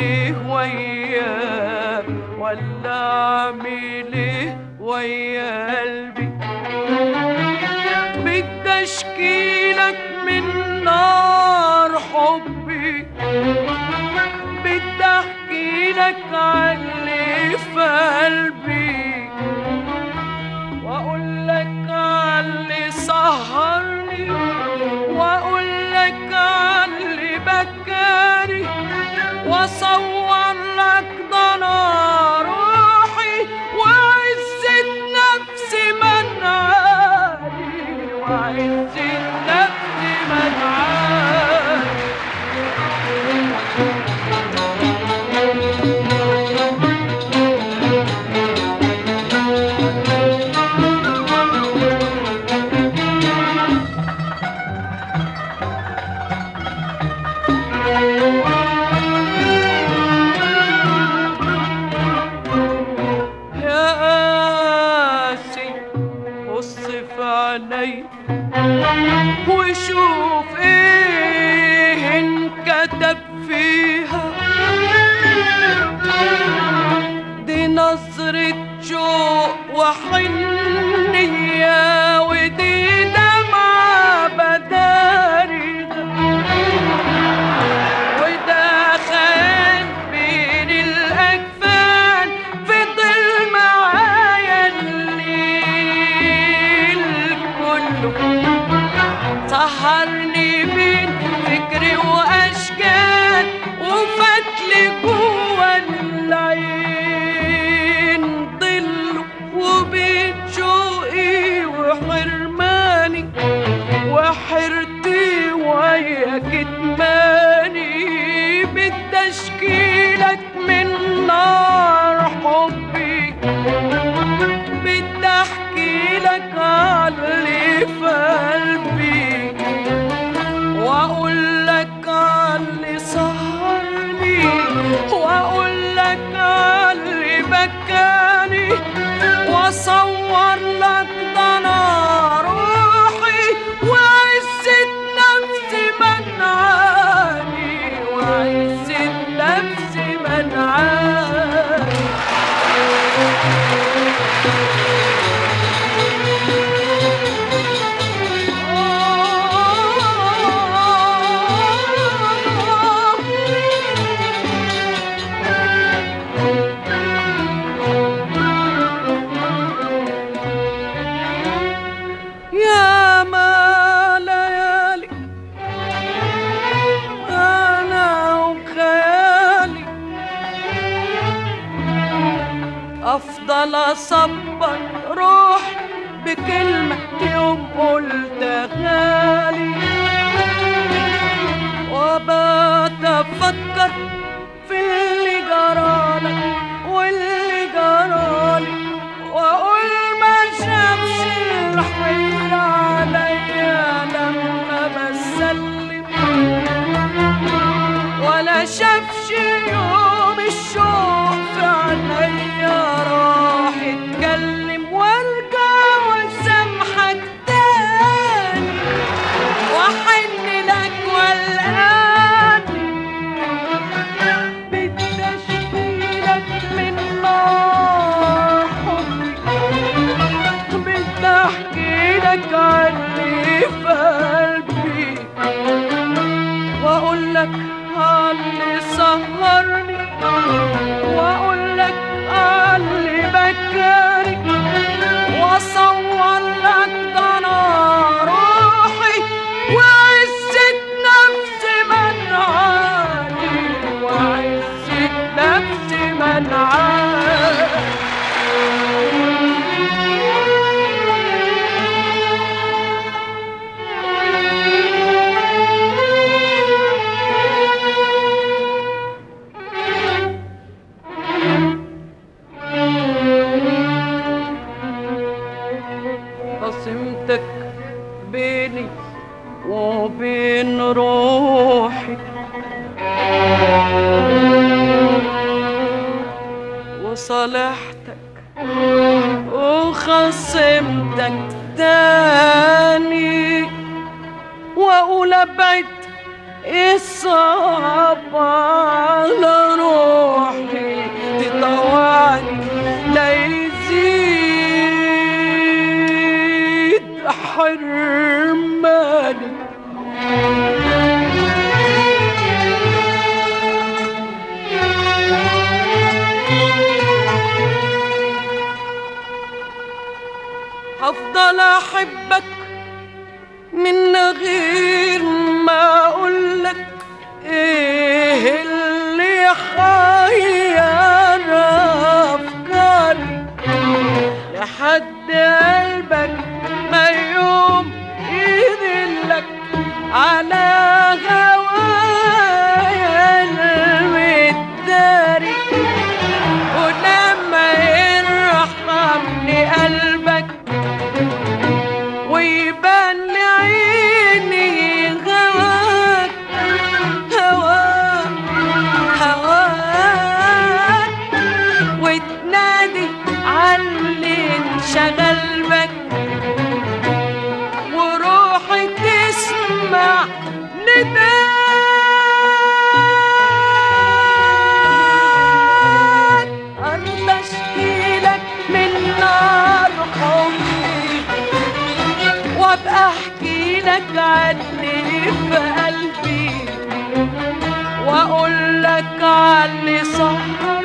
اعمل وياه ولا اعمل ويا قلبي. بدي اشكيلك من نار حبي بدي احكيلك على اللي في قلبي. بحر one varlıktan أفضل اصبر روح بكلمة يوم قلت غالي وبتفكر في اللي جرالك واللي جرالك. ابتسمتك بيني وبين روحي. وصالحتك وخصمتك تاني. وأقول أبعد الصعب على روحي. تطوعني الرمال هفضل أحبك من غير ما أقولك. إيه اللي حير أفكاري؟ لحد قلبك على وابقى أحكي لك عني في قلبي وأقول لك عني سهر